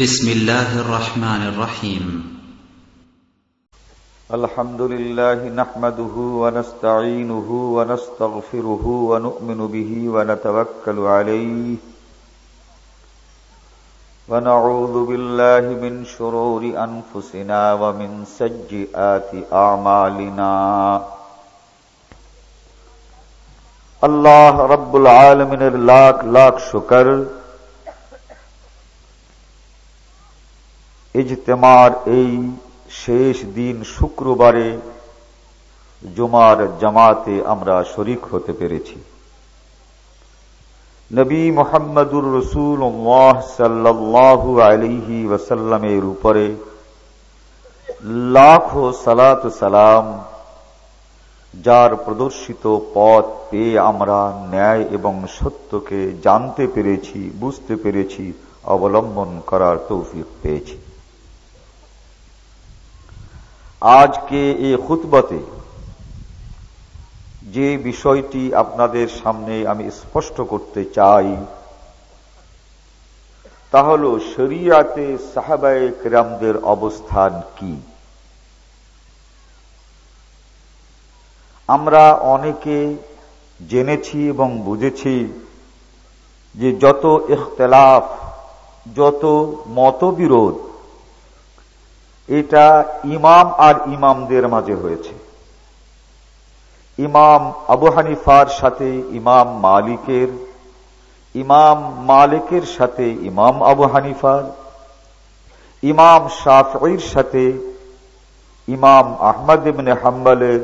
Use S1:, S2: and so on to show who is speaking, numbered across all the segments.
S1: بسم الله الرحمن الرحيم
S2: الحمد لله نحمده ونستعينه ونستغفره ونؤمن به ونتوكل عليه ونعوذ بالله من شرور أنفسنا ومن سجئات أعمالنا الله رب العالمين لاك لاك شكر ইজতেমার এই শেষ দিন শুক্রবারে জুমার জামাতে আমরা শরিক হতে পেরেছি। নবী মোহাম্মদুর রসুল সাল্লাহু আলিহি ওয়াসাল্লামের উপরে লাখো সালাত সালাম যার প্রদর্শিত পথ পেয়ে আমরা ন্যায় এবং সত্যকে জানতে পেরেছি, বুঝতে পেরেছি, অবলম্বন করার তৌফিক পেয়েছি। আজকে এ খুতবতে? যে বিষয়টি আপনাদের সামনে আমি স্পষ্ট করতে চাই, তা হল শরিয়াতে সাহাবায় কেরামদের অবস্থান কি? আমরা অনেকে জেনেছি এবং বুঝেছি যে যত ইখতলাফ, যত মতবিরোধ এটা ইমাম আর ইমামদের মাঝে হয়েছে। ইমাম আবু হানিফার সাথে ইমাম মালিকের ইমাম মালিকের সাথে ইমাম আবু হানিফার, ইমাম শাফির সাথে ইমাম আহমদ ইবনে হাম্বালের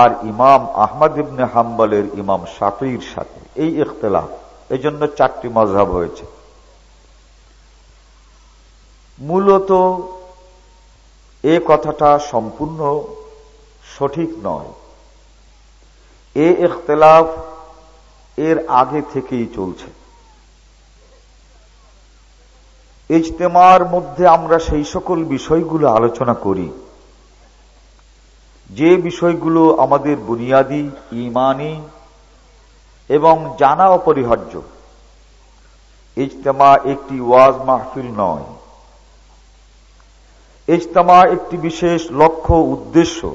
S2: আর ইমাম আহমদ ইবনে হাম্বালের ইমাম শাফির সাথে। এই ইখতলাফ এই জন্য চারটি মজাব হয়েছে। মূলত এ কথাটা সম্পূর্ণ সঠিক নয়। এ ইখতলাফ এর আগে থেকেই চলছে। ইজতেমার মধ্যে আমরা সেই সকল বিষয়গুলো আলোচনা করি। যে বিষয়গুলো আমাদের বুনিয়াদি, ইমানি এবং জানা অপরিহার্য। ইজতেমা একটি ওয়াজ মাহফিল নয়। ইজতেমা একটি বিশেষ লক্ষ্য উদ্দেশ্য।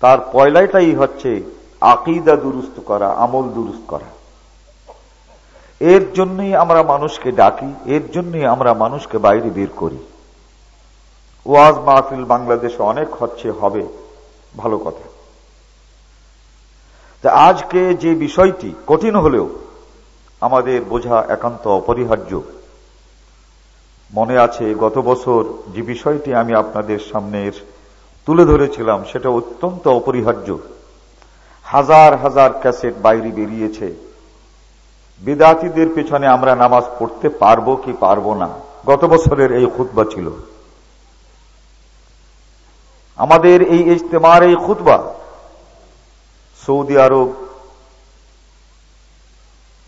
S2: তার পয়লাটাই হচ্ছে আকিদা দুরুস্ত করা, আমল দুরুস্ত করা। এর জন্যই আমরা মানুষকে ডাকি, এর জন্যই আমরা মানুষকে বাইরে বের করি। ওয়াজ মাহফিল বাংলাদেশে অনেক হচ্ছে, হবে, ভালো কথা। তা আজকে যে বিষয়টি কঠিন হলেও আমাদের বোঝা একান্ত অপরিহার্য। মনে আছে, গত বছর যে বিষয়টি আমি আপনাদের সামনে তুলে ধরেছিলাম, সেটা অত্যন্ত অপরিহার্য। হাজার হাজার ক্যাসেট বাইরে বেরিয়েছে। বিদাতিদের পেছনে আমরা নামাজ পড়তে পারব কি পারব না? গত বছরের এই খুতবা ছিল। আমাদের এই ইজতেমার এই খুতবা Saudi Arab,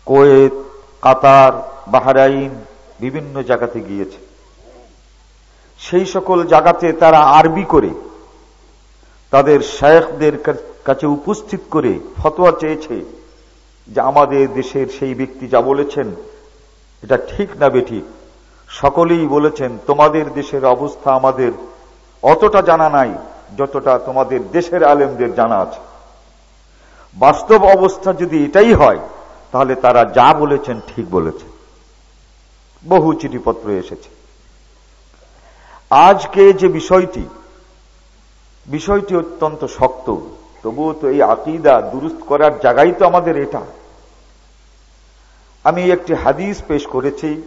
S2: Kuwait, Qatar, Bahrain বিভিন্ন জায়গাতে গিয়েছে। সেই সকল জায়গাতে তারা আরবি করে তাদের শেখদের কাছে উপস্থিত করে ফতোয়া চেয়েছে যে আমাদের দেশের সেই ব্যক্তি যা বলেছেন, এটা ঠিক না বেঠিক সকলেই বলেছেন, তোমাদের দেশের অবস্থা আমাদের অতটা জানা নাই যতটা তোমাদের দেশের আলেমদের জানা আছে। বাস্তব অবস্থা যদি এটাই হয়, তাহলে তারা যা বলেছেন ঠিক বলেছেন বহু চিঠিপত্র এসেছে। আজকে যে বিষয়টি বিষয়টি অত্যন্ত শক্ত, তবুও তো এই আকিদা দুরুস্ত করার জায়গাই তো আমাদের এটা। আমি একটি হাদিস পেশ করেছি,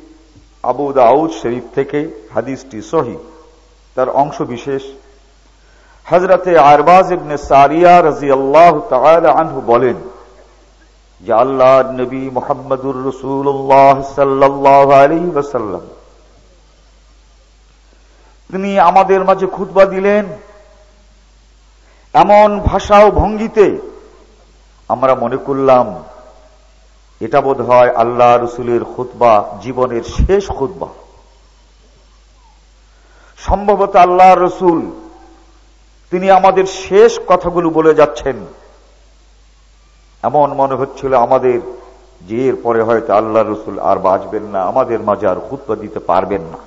S2: আবু দাউদ শরীফ থেকে, হাদিসটি সহি, তার অংশ বিশেষ। হজরতে আরবাজ ইবনে সারিয়া রাজি আল্লাহ আনহু বলেন নবী মোহাম্মদুর রসুল্লাহ সাল্লাহ আলী ওসাল্লাম তিনি আমাদের মাঝে খুতবা দিলেন। এমন ভাষা ও ভঙ্গিতে আমরা মনে করলাম, এটা বোধ হয় আল্লাহ রসুলের খুতবা, জীবনের শেষ খুতবা। সম্ভবত আল্লাহ রসুল তিনি আমাদের শেষ কথাগুলো বলে যাচ্ছেন। এমন মনে হচ্ছিল আমাদের যে এর পরে হয়তো আল্লাহ রসুল আর বাঁচবেন না, আমাদের মাঝে আর খুতবা দিতে পারবেন না।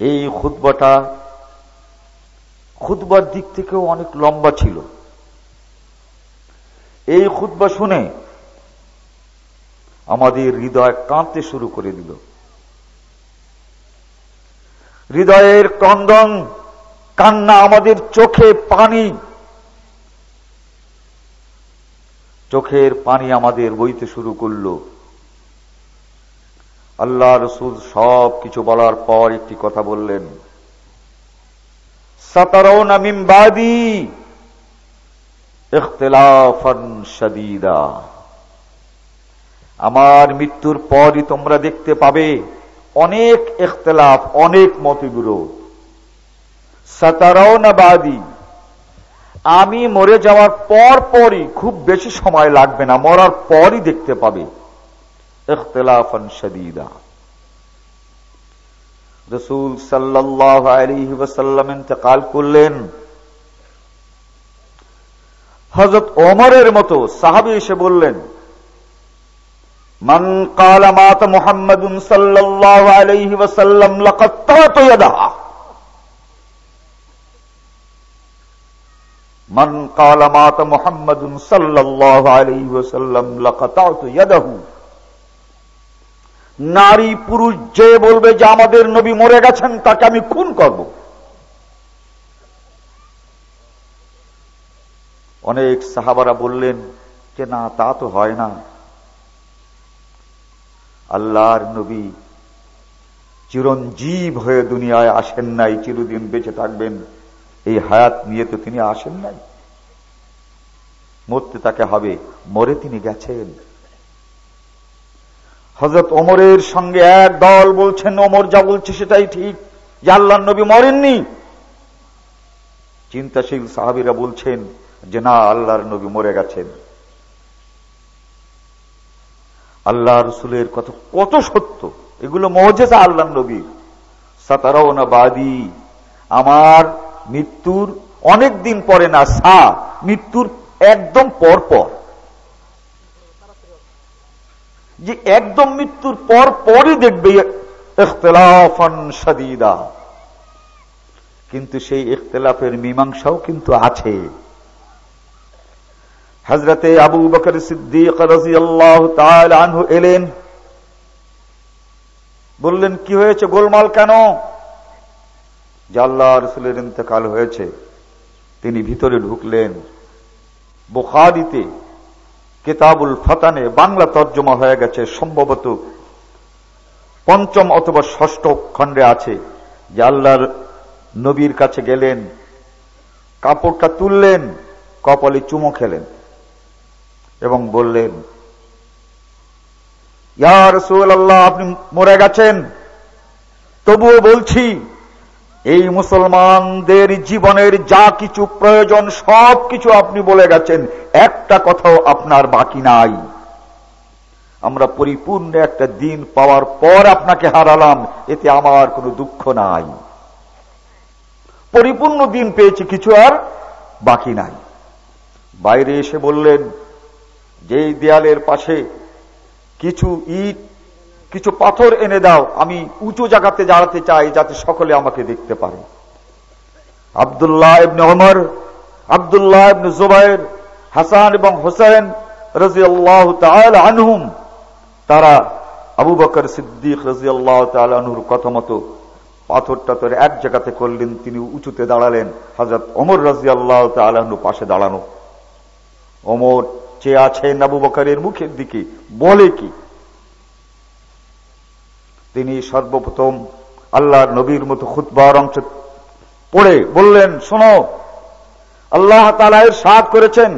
S2: এই খুতবাটা খুতবার দিক থেকেও অনেক লম্বা ছিল। এই খুতবা শুনে আমাদের হৃদয় কাঁদতে শুরু করে দিল। হৃদয়ের ক্রন্দন, কান্না আমাদের চোখে পানি। চোখের পানি আমাদের বইতে শুরু করল। আল্লাহ রসুল সব কিছু বলার পর একটি কথা বললেন। সাতারৌনা মিমবাদি আমার মৃত্যুর পরই তোমরা দেখতে পাবে অনেক ইখতলাফ অনেক মতবিরোধ। বাদি। আমি মরে যাওয়ার পর পরই খুব বেশি সময় লাগবে না, মরার পরই দেখতে পাবে। ইখতলাফান শাদীদা। রসুল সাল্লাহ ইন্তকাল করলেন। হজরত ওমরের মতো সাহাবি এসে বললেন মান কালা মাত মোহাম্মদ সাল্লাহ আলহি ওসাল্লাম من قال مات محمد صلى الله عليه وسلم لقطعت يده নারী পুরুষ যে বলবে যে আমাদের নবী মরে গেছেন তাকে আমি খুন করব অনেক সাহাবারা বললেন যে না তা তো হয় না আল্লাহর নবী চিরঞ্জীব হয়ে দুনিয়ায় আসেন নাই, চিরদিন বেঁচে থাকবেন। এই হায়াত নিয়ে তো তিনি আসেন নাই। মরতে তাকে হবে, মরে তিনি গেছেন। হজরত ওমরের সঙ্গে এক দল বলছেন, ওমর যা বলছে সেটাই ঠিক, যে আল্লাহ নবী মরেননি। চিন্তাশীল সাহাবিরা বলছেন যে না, আল্লাহর নবী মরে গেছেন। আল্লাহ রসুলের কথা কত সত্য। এগুলো মহজেসা আল্লাহ নবীর সাতারাও না বাদি। আমার মৃত্যুর অনেক দিন পরে না, সা, মৃত্যুর একদম পর পর। যে একদম মৃত্যুর পর পরই দেখবে কিন্তু সেই ইখতলাফের মীমাংসাও কিন্তু আছে। হজরতে আবু বকর সিদ্দিক আনহু এলেন। বললেন, কি হয়েছে গোলমাল কেন? জাল্লা রসুলের ইন্তকাল হয়েছে, তিনি ভিতরে ঢুকলেন। বোখারিতে কেতাবুল ফাতানে বাংলা তর্জমা হয়ে গেছে, সম্ভবত পঞ্চম অথবা ষষ্ঠ খণ্ডে আছে। যে আল্লাহর নবীর কাছে গেলেন, কাপড়টা তুললেন, কপালে চুমো খেলেন। এবং বললেন ইয়ার আল্লাহ আপনি মরে গেছেন। তবুও বলছি, এই মুসলমানদের জীবনের যা কিছু প্রয়োজন সব কিছু আপনি বলে গেছেন। একটা কথাও আপনার বাকি নাই। আমরা পরিপূর্ণ একটা দিন পাওয়ার পর আপনাকে হারালাম, এতে আমার কোনো দুঃখ নাই। পরিপূর্ণ দিন পেয়েছি, কিছু আর বাকি নাই। বাইরে এসে বললেন যেই দেয়ালের পাশে কিছু ইট, কিছু পাথর এনে দাও, আমি উঁচু জায়গাতে দাঁড়াতে চাই যাতে সকলে আমাকে দেখতে পারে। আবদুল্লাহ ইবনে ওমর আবদুল্লাহ ইবনে জুবাইর, হাসান এবং হোসেন রাজি আল্লাহ আনহুম, তারা আবু বকর সিদ্দিক রাজি আল্লাহ আনহুর কথা মতো পাথরটা টাথর এক জায়গাতে করলেন, তিনি উঁচুতে দাঁড়ালেন। হাজরত অমর রাজি আল্লাহ তালু পাশে দাঁড়ানো। অমর চেয়ে আছেন আবু বকরের মুখের দিকে বলে কি? তিনি সর্বপ্রথম আল্লাহর নবীর মতো খুতবার অংশ পড়ে বললেন, শোনো, আল্লাহ তালায়ের সাদ করেছেন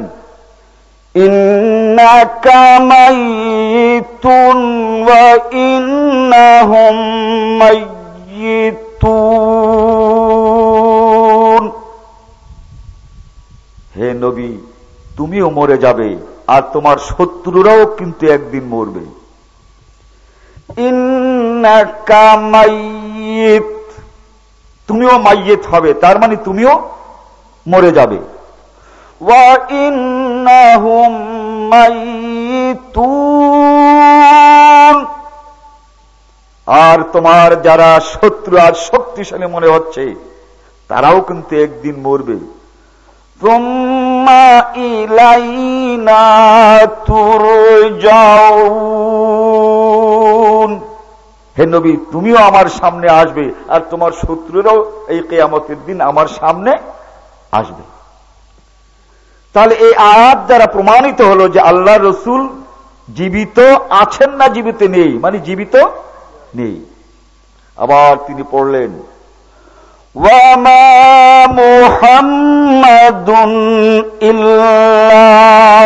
S2: হে নবী, তুমিও মরে যাবে। আর তোমার শত্রুরাও কিন্তু একদিন মরবে। তুমিও মাইয়েত হবে, তার মানে তুমিও মরে যাবে। আর তোমার যারা শত্রু আর শক্তিশালী মনে হচ্ছে, তারাও কিন্তু একদিন মরবে। হে নবী, তুমিও আমার সামনে আসবে আর তোমার শত্রুরাও এই কেয়ামতের দিন আমার সামনে আসবে। তাহলে এই আয়াত দ্বারা প্রমাণিত হলো যে আল্লাহ রসুল জীবিত আছেন না, জীবিত নেই। মানে জীবিত নেই। আবার তিনি পড়লেন মোহাম্মদুন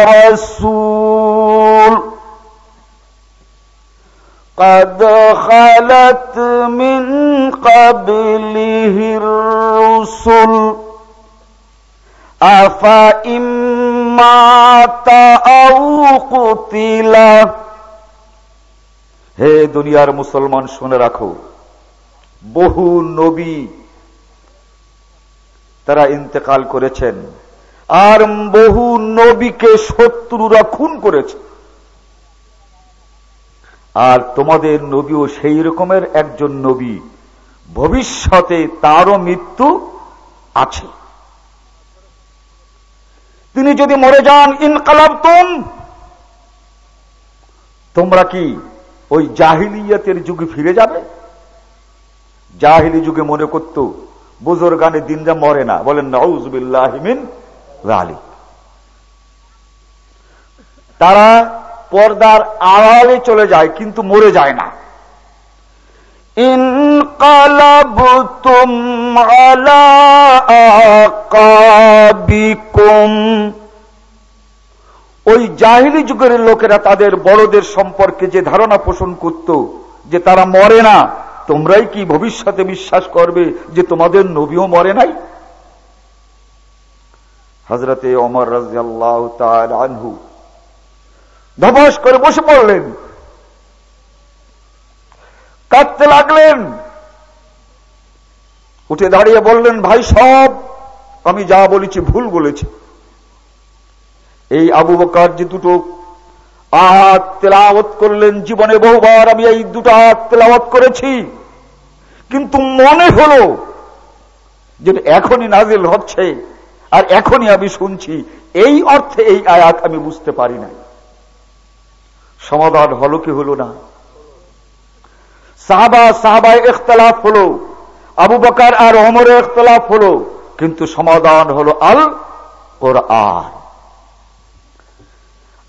S2: রসুল قد خلت من قبله الرسل أفإمات أو قتلا হে দুনিয়ার মুসলমান শুনে রাখো বহু নবী তারা ইন্তেকাল করেছেন। আর বহু নবীকে শত্রুরা খুন করেছে। আর তোমাদের নবীও সেই রকমের একজন নবী। ভবিষ্যতে তারও মৃত্যু আছে। তিনি যদি মরে যান ইনকালাব তুম তোমরা কি ওই জাহিলিয়াতের যুগে ফিরে যাবে? জাহিলি যুগে মনে করত বুজোর গানে দিনরা মরে না। বলেন নজবিল্লাহিমিন রালি তারা পর্দার আড়ালে চলে যায়, কিন্তু মরে যায় না। ওই জাহিলি যুগের লোকেরা তাদের বড়দের সম্পর্কে যে ধারণা পোষণ করত, যে তারা মরে না তোমরাই কি ভবিষ্যতে বিশ্বাস করবে যে তোমাদের নবীও মরে নাই? হজরতে অমর রাজিয়াল্লাহ আনহু ধবাস করে বসে পড়লেন। কাঁদতে লাগলেন। উঠে দাঁড়িয়ে বললেন, ভাই সব, আমি যা বলেছি ভুল বলেছি। এই আবু বকার যে দুটো আহাত তেলাওয়াত করলেন জীবনে বহুবার আমি এই দুটো আহাত তেলাওয়াত করেছি। কিন্তু মনে হলো যে এখনই নাজিল হচ্ছে আর এখনই আমি শুনছি। এই অর্থে এই আয়াত আমি বুঝতে পারি নাই। সমাধান হলো কি হলো না? সাহাবা, সাহাবায় ইখতলাফ হলো, আবু বকার আর অমরের ইখতলাফ হলো, কিন্তু সমাধান হলো আল কোরআন।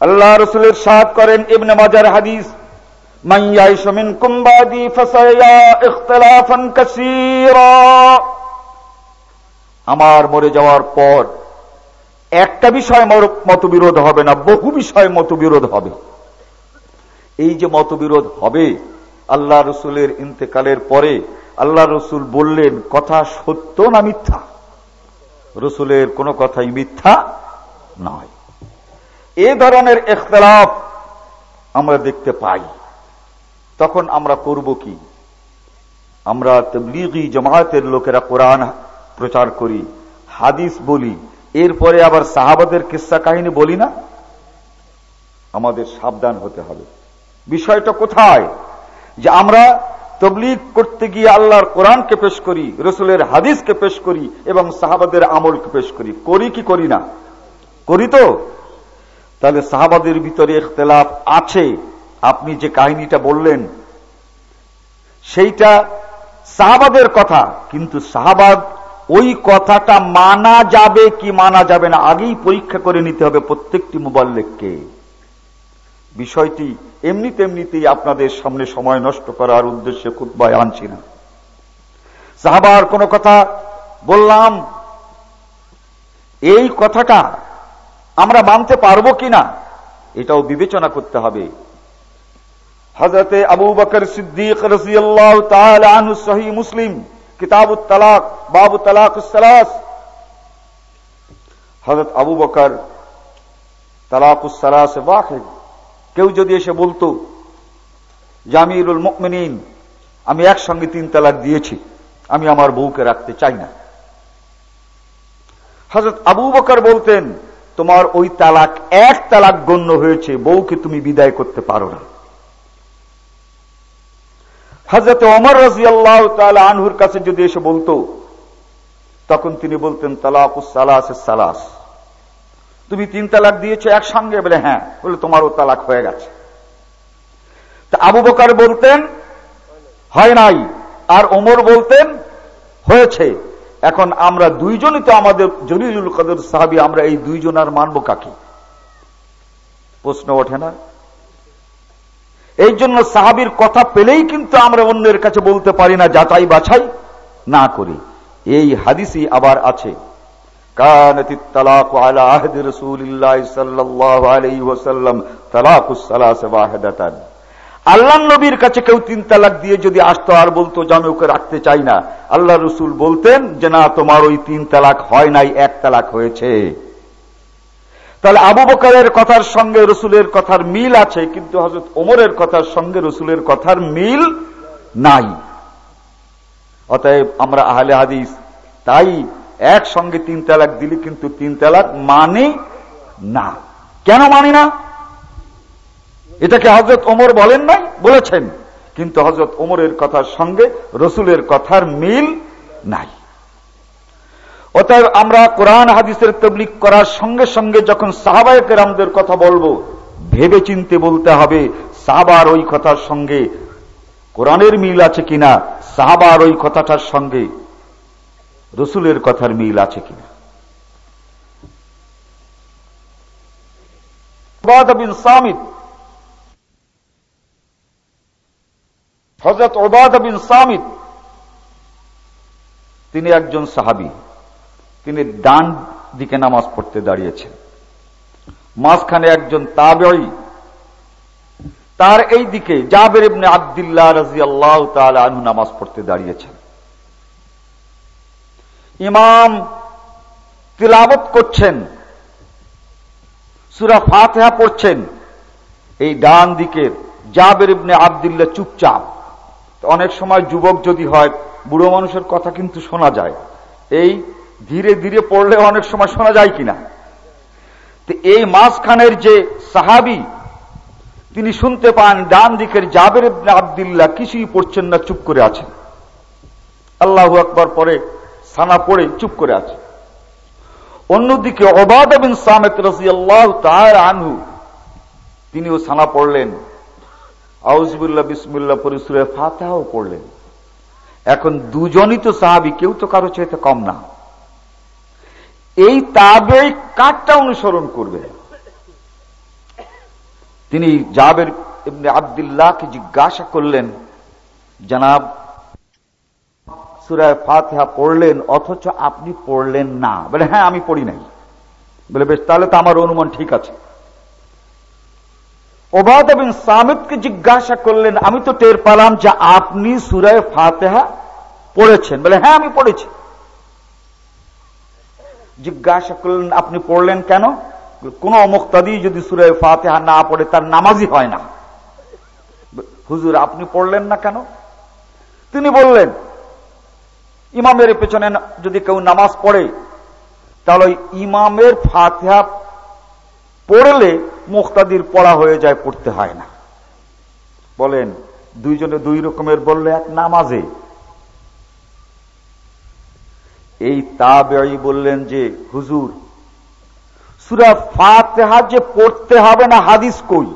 S2: আল্লাহ রসুলের সাদ করেন ইবনে মাজার হাদিস কুম্বাদি আমার মরে যাওয়ার পর একটা বিষয় মতবিরোধ হবে না, বহু বিষয় মতবিরোধ হবে। এই যে মতবিরোধ হবে, আল্লাহ রসুলের ইন্তেকালের পরে আল্লাহ রসুল বললেন, কথা সত্য না মিথ্যা? রসুলের কোনো কথাই মিথ্যা নয়। এ ধরনের এখতলাফ আমরা দেখতে পাই। তখন আমরা করব কি? আমরা তবলিগি জমাতের লোকেরা কোরআন প্রচার করি, হাদিস বলি, এরপরে আবার সাহাবাদের কিসা কাহিনী বলি না? আমাদের সাবধান হতে হবে। বিষয়টা কোথায়? যে আমরা তবলিগ করতে গিয়ে আল্লাহর কোরআনকে পেশ করি, রসুলের হাদিসকে পেশ করি এবং সাহাবাদের আমলকে পেশ করি। করি কি করি না? করি তো? তাহলে সাহাবাদের ভিতরে ইখতলাফ আছে। আপনি যে কাহিনীটা বললেন, সেইটা সাহাবাদের কথা, কিন্তু সাহাবাদ ওই কথাটা মানা যাবে কি মানা যাবে না, আগেই পরীক্ষা করে নিতে হবে প্রত্যেকটি মোবাল্লেককে। বিষয়টি এমনি তেমনিতেই আপনাদের সামনে সময় নষ্ট করার উদ্দেশ্যে খুব ভয় আনছি না। সাহাবার কোন কথা বললাম, এই কথাটা আমরা মানতে পারব কিনা, এটাও বিবেচনা করতে হবে। হজরতে আবু বকর সিদ্দিক রাজিয়াল্লাহ তাআলা সহি মুসলিম কিতাব তালাক, বাবু তালাক হজরত আবু বকর তালাক সালাস ওয়াহিদ। কেউ যদি এসে বলতো জামিরুল মুকমিনিন আমি একসঙ্গে তিন তালাক দিয়েছি, আমি আমার বউকে রাখতে চাই না। হজরত আবু বকর বলতেন, তোমার ওই তালাক এক তালাক গণ্য হয়েছে, বউকে তুমি বিদায় করতে পারো না। হাজরত অমর রাজি আল্লাহ আনহুর কাছে যদি এসে বলতো, তখন তিনি বলতেন সালাস তুমি তিন তালাক দিয়েছ একসঙ্গে? বলে হ্যাঁ। বলে, তোমারও তালাক হয়ে গেছে। তা আবু বকার বলতেন, হয় নাই। আর ওমর বলতেন, হয়েছে। এখন আমরা দুইজনই তো আমাদের জলিলুল কদর সাহাবি, আমরা এই দুইজন আর মানব কাকে? প্রশ্ন ওঠে না। এই জন্য সাহাবির কথা পেলেই কিন্তু আমরা অন্যের কাছে বলতে পারি না যাচাই বাছাই না করি এই হাদিসই আবার আছে كانت الطلاق على عهد رسول الله صلى الله عليه وسلم طلاق الثلاث واحدة আল্লাহ নবীর কাছে কেউ তিন তালাক দিয়ে যদি আসতো আর বলতো যে আমি ওকে রাখতে চাই না আল্লাহ রসুল বলতেন যে না তোমার ওই তিন তালাক হয় নাই এক তালাক হয়েছে তাহলে আবু বকরের কথার সঙ্গে রসুলের কথার মিল আছে, কিন্তু হজরত ওমরের কথার সঙ্গে রসুলের কথার মিল নাই। অতএব আমরা আহলে হাদিস, তাই একসঙ্গে তিন তালাক দিলে কিন্তু তিন তালাক মানে না। কেন মানি না? এটাকে হজরত ওমর বলেন নাই? বলেছেন। কিন্তু হজরত ওমরের কথার সঙ্গে রসুলের কথার মিল নাই। অতএব আমরা কোরআন হাদিসের তবলিক করার সঙ্গে সঙ্গে যখন সাহাবায় কেরামদের কথা বলব ভেবে চিনতে বলতে হবে, সাহাবার ওই কথার সঙ্গে কোরআনের মিল আছে কিনা, সাহাবার ওই কথাটার সঙ্গে রসুলের কথার মিল আছে কিনা। বিন হজরত ওবাদ বিন সামিদ, তিনি একজন সাহাবি। তিনি ডান দিকে নামাজ পড়তে দাঁড়িয়েছেন। মাঝখানে একজন তাবেই তার এই দিকে জাবের ইবনে আবদুল্লাহ রাজি আল্লাহ আনহু নামাজ পড়তে দাঁড়িয়েছেন। ইমাম তিলাবত করছেন। সুরা ফাতেহা পড়ছেন। এই ডান দিকের জাবের ইবনে আবদুল্লাহ চুপচাপ। অনেক সময় যুবক যদি হয়, বুড়ো মানুষের কথা কিন্তু শোনা যায়। এই ধীরে ধীরে পড়লে অনেক সময় শোনা যায় কিনা? তো এই মাঝখানের যে সাহাবি, তিনি শুনতে পান, ডান দিকের জাবের আবদুল্লাহ কিছুই পড়ছেন না, চুপ করে আছেন। আল্লাহ আকবর পরে সানা পড়ে চুপ করে আছে। অন্যদিকে অবাদ বিন সামেত রাজি আল্লাহ তার আনহু, তিনিও সানা পড়লেন। আউজবুল্লাহ বিসমুল্লাহ পরিসুরে ফাতেহাও পড়লেন। এখন দুজনই তো সাহাবি, কেউ তো কারও চাইতে কম না। এই তাবে কাঠটা অনুসরণ করবে। তিনি জাবের এমনি আবদুল্লাহকে জিজ্ঞাসা করলেন, জানাব, সুরায় ফাতেহা পড়লেন, অথচ আপনি পড়লেন না। বলে হ্যাঁ আমি পড়ি নাই। বলে, বেশ, তাহলে তো আমার অনুমান ঠিক আছে। ওবাদ বিন সামিদকে জিজ্ঞাসা করলেন, আমি তো টের পালাম যে আপনি সুরায় ফাতেহা পড়েছেন। বলে হ্যাঁ আমি পড়েছি। জিজ্ঞাসা করলেন আপনি পড়লেন কেন? কোন মুক্তাদি যদি সুরায় ফাতেহা না পড়ে, তার নামাজই হয় না। হুজুর, আপনি পড়লেন না কেন? তিনি বললেন, ইমামের পেছনে যদি কেউ নামাজ পড়ে, তাহলে ইমামের ফাতেহা পড়লে মুক্তাদির পড়া হয়ে যায়, পড়তে হয় না। বলেন, দুইজনে দুই রকমের বললে, এক নামাজে এই তাবেই বললেন যে, হুজুর, সুরা ফাতেহা যে পড়তে হবে না হাদিস কই?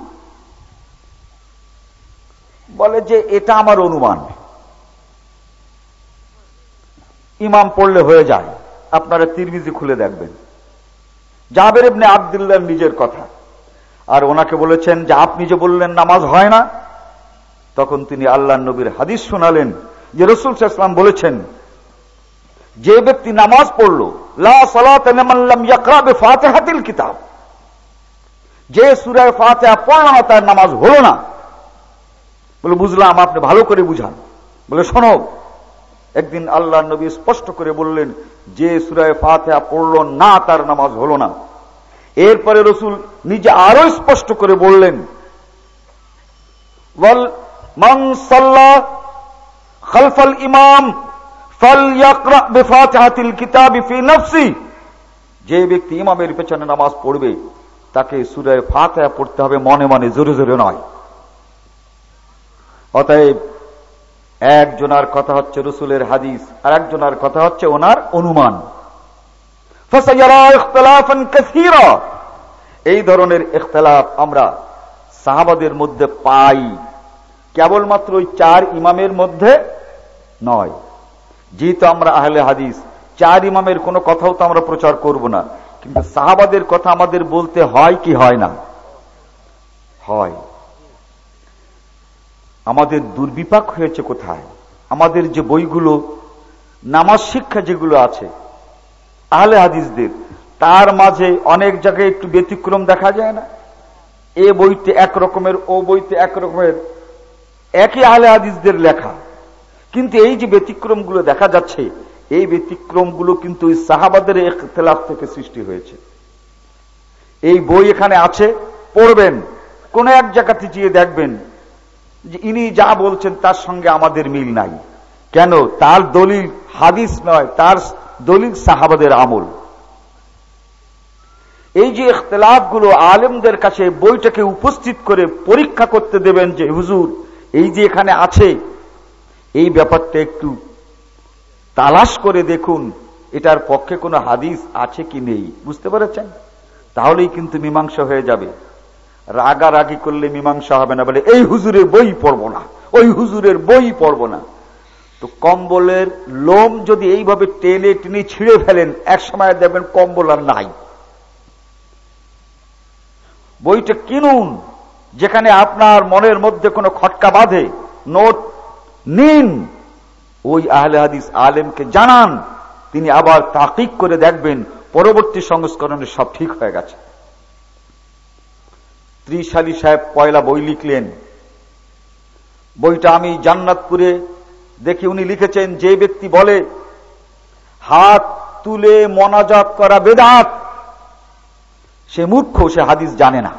S2: বলে যে, এটা আমার অনুমান। ইমাম পড়লে হয়ে যায়। আপনারা তিরমিজি খুলে দেখবেন। জাবের এমনি আবদুল্লাহ নিজের কথা। আর ওনাকে বলেছেন যে, আপনি যে বললেন নামাজ হয় না, তখন তিনি আল্লাহ নবীর হাদিস শোনালেন। যে রসুল ইসলাম বলেছেন যে ব্যক্তি নামাজ পড়ল কিতাব। যে সুরায় ফাতেহা পড়ল না, তার নামাজ হল না। বলে, বুঝলাম, আপনি ভালো করে বুঝান। বলে, শোনো, একদিন আল্লাহ নবী স্পষ্ট করে বললেন, যে সুরায় ফাতেহা পড়ল না, তার নামাজ হলো না। এরপরে রসুল নিজে আরও স্পষ্ট করে বললেন খালফাল ইমাম যে ব্যক্তি ইমামের পেছনে নামাজ পড়বে, তাকে সুরায় ফাতেহা পড়তে হবে মনে মনে, জোরে জোরে নয়। অতএব একজনার কথা হচ্ছে রসুলের হাদিস, আর একজনার কথা হচ্ছে ওনার অনুমান। এই ধরনের ইখতলাফ আমরা সাহাবাদের মধ্যে পাই। কেবলমাত্র ওই চার ইমামের মধ্যে নয়। যেহেতু আমরা আহলে হাদিস, চার ইমামের কোনো কথাও তো আমরা প্রচার করব না। কিন্তু সাহাবাদের কথা আমাদের বলতে হয় কি হয় না? হয়। আমাদের দুর্বিপাক হয়েছে কোথায়? আমাদের যে বইগুলো, নামাজ শিক্ষা যেগুলো আছে, আহলে হাদিসদের, তার মাঝে অনেক জায়গায় একটু ব্যতিক্রম দেখা যায় না? এ বইতে এক রকমের, ও বইতে এক রকমের। একই আহলে হাদিসদের লেখা। কিন্তু এই যে ব্যতিক্রমগুলো দেখা যাচ্ছে, এই ব্যতিক্রমগুলো কিন্তু সাহাবাদের ইখতলাফ থেকে সৃষ্টি হয়েছে। এই বই এখানে আছে, পড়বেন, কোন এক জায়গাতে গিয়ে দেখবেন যে ইনি যা বলছেন তার সঙ্গে আমাদের মিল নাই। কেন? তার দলিল হাদিস নয়, তার দলিল সাহাবাদের আমল। এই যে ইখতলাফগুলো আলেমদের কাছে বইটাকে উপস্থিত করে পরীক্ষা করতে দেবেন যে, হুজুর, এই যে এখানে আছে এই ব্যাপারটা একটু তালাশ করে দেখুন, এটার পক্ষে কোনো হাদিস আছে কি নেই, বুঝতে পেরেছেন? তাহলেই কিন্তু মীমাংসা হয়ে যাবে। রাগা রাগারাগি করলে মীমাংসা হবে না, বলে, এই হুজুরের বই পড়ব না, ওই হুজুরের বই পড়ব না। তো কম্বলের লোম যদি এইভাবে টেনে টেনে ছিঁড়ে ফেলেন, এক সময় দেখবেন কম্বল আর নাই। বইটা কিনুন, যেখানে আপনার মনের মধ্যে কোনো খটকা বাঁধে, নোট নিন। ওই আহলে হাদিস আলেমকে জানান, তিনি আবার তাকিক করে দেখবেন, পরবর্তী সংস্করণে সব ঠিক হয়ে গেছে। ত্রিশালী সাহেব পয়লা বই লিখলেন। বইটা আমি জান্নাতপুরে দেখি উনি লিখেছেন, যে ব্যক্তি বলে, হাত তুলে মনাজাত করা বেদাত, সে মূর্খ, সে হাদিস জানে না।